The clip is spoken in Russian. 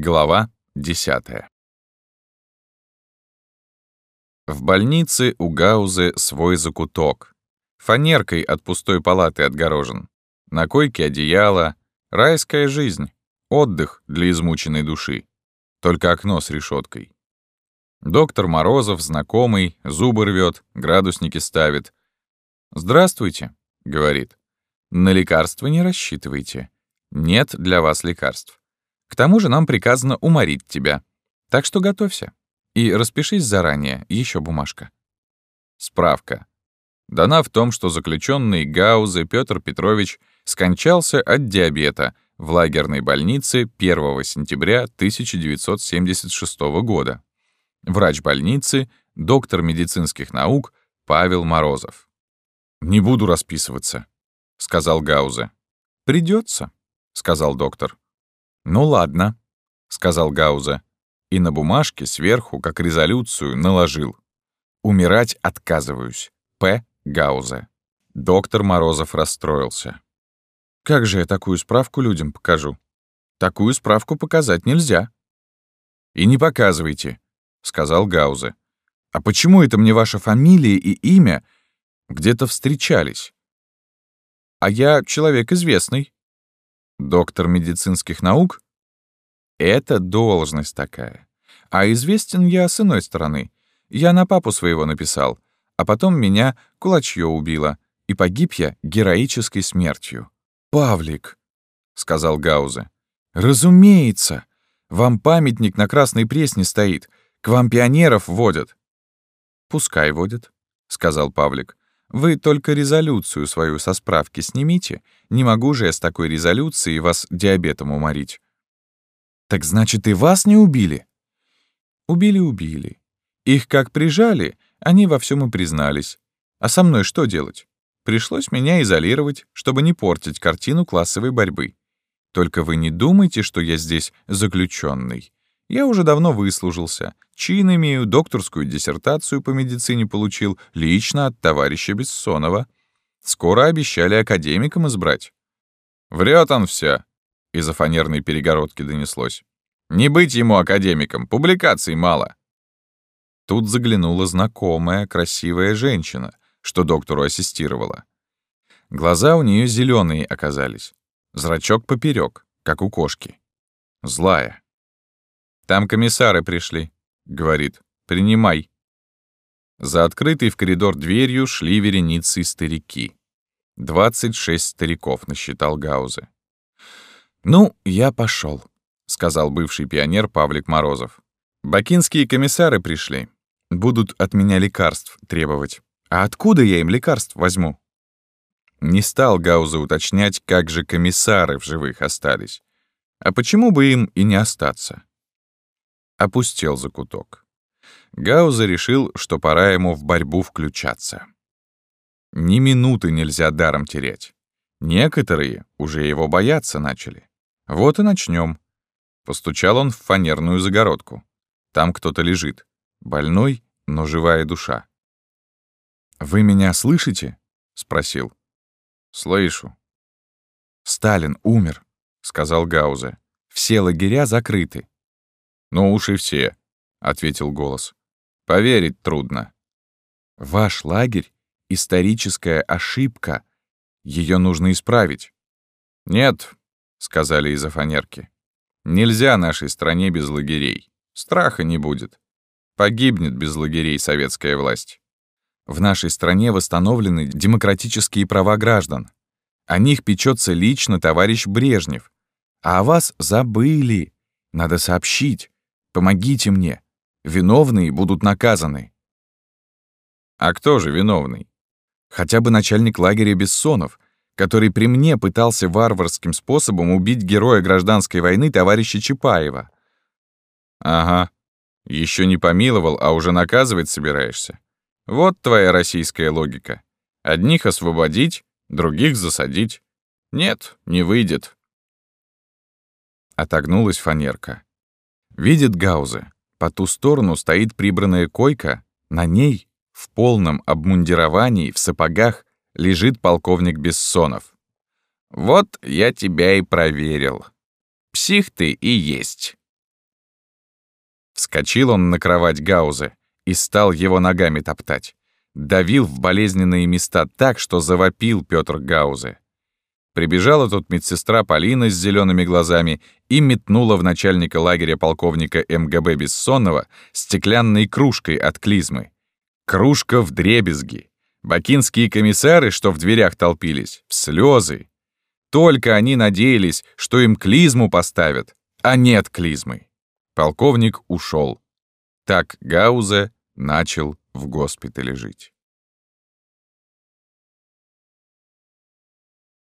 Глава 10. В больнице у Гаузы свой закуток. Фанеркой от пустой палаты отгорожен. На койке одеяло. Райская жизнь. Отдых для измученной души. Только окно с решеткой. Доктор Морозов, знакомый, зубы рвет, градусники ставит. «Здравствуйте», — говорит. «На лекарства не рассчитывайте. Нет для вас лекарств. К тому же нам приказано уморить тебя. Так что готовься. И распишись заранее, еще бумажка. Справка. Дана в том, что заключенный Гаузе Петр Петрович скончался от диабета в лагерной больнице 1 сентября 1976 года. Врач больницы, доктор медицинских наук Павел Морозов. «Не буду расписываться», — сказал Гаузе. «Придется», — сказал доктор. «Ну ладно», — сказал Гауза, и на бумажке сверху, как резолюцию, наложил. «Умирать отказываюсь. П. Гауза». Доктор Морозов расстроился. «Как же я такую справку людям покажу? Такую справку показать нельзя». «И не показывайте», — сказал Гаузе. «А почему это мне ваша фамилия и имя где-то встречались?» «А я человек известный», Доктор медицинских наук? Это должность такая. А известен я с иной стороны. Я на папу своего написал, а потом меня кулачье убило, и погиб я героической смертью. «Павлик», — сказал Гаузе, — «разумеется. Вам памятник на Красной Пресне стоит, к вам пионеров водят». «Пускай водят», — сказал Павлик. Вы только резолюцию свою со справки снимите. Не могу же я с такой резолюцией вас диабетом уморить. Так значит, и вас не убили? Убили-убили. Их как прижали, они во всем и признались. А со мной что делать? Пришлось меня изолировать, чтобы не портить картину классовой борьбы. Только вы не думайте, что я здесь заключенный. Я уже давно выслужился, чин имею, докторскую диссертацию по медицине получил лично от товарища Бессонова. Скоро обещали академиком избрать. Врет он все, из-за фанерной перегородки донеслось. Не быть ему академиком, публикаций мало. Тут заглянула знакомая, красивая женщина, что доктору ассистировала. Глаза у нее зеленые оказались, зрачок поперек, как у кошки. Злая. «Там комиссары пришли», — говорит. «Принимай». За открытой в коридор дверью шли вереницы старики. Двадцать шесть стариков насчитал Гаузе. «Ну, я пошел, сказал бывший пионер Павлик Морозов. «Бакинские комиссары пришли. Будут от меня лекарств требовать. А откуда я им лекарств возьму?» Не стал Гауза уточнять, как же комиссары в живых остались. А почему бы им и не остаться? Опустел закуток. Гауза решил, что пора ему в борьбу включаться. Ни минуты нельзя даром терять. Некоторые уже его бояться начали. Вот и начнем. Постучал он в фанерную загородку. Там кто-то лежит. Больной, но живая душа. «Вы меня слышите?» — спросил. «Слышу». «Сталин умер», — сказал Гаузе. «Все лагеря закрыты. «Ну уж и все», — ответил голос. «Поверить трудно». «Ваш лагерь — историческая ошибка. Ее нужно исправить». «Нет», — сказали из-за фанерки. «Нельзя нашей стране без лагерей. Страха не будет. Погибнет без лагерей советская власть». В нашей стране восстановлены демократические права граждан. О них печется лично товарищ Брежнев. А о вас забыли. Надо сообщить. Помогите мне. Виновные будут наказаны. А кто же виновный? Хотя бы начальник лагеря Бессонов, который при мне пытался варварским способом убить героя гражданской войны товарища Чапаева. Ага. Еще не помиловал, а уже наказывать собираешься. Вот твоя российская логика. Одних освободить, других засадить. Нет, не выйдет. Отогнулась фанерка. Видит Гаузе. По ту сторону стоит прибранная койка. На ней, в полном обмундировании, в сапогах, лежит полковник Бессонов. «Вот я тебя и проверил. Псих ты и есть. Вскочил он на кровать Гаузе и стал его ногами топтать. Давил в болезненные места так, что завопил Пётр Гаузе. Прибежала тут медсестра Полина с зелеными глазами и метнула в начальника лагеря полковника МГБ Бессонова стеклянной кружкой от клизмы. Кружка в дребезги. Бакинские комиссары, что в дверях толпились, в слезы. Только они надеялись, что им клизму поставят, а нет клизмы. Полковник ушел. Так Гаузе начал в госпитале жить.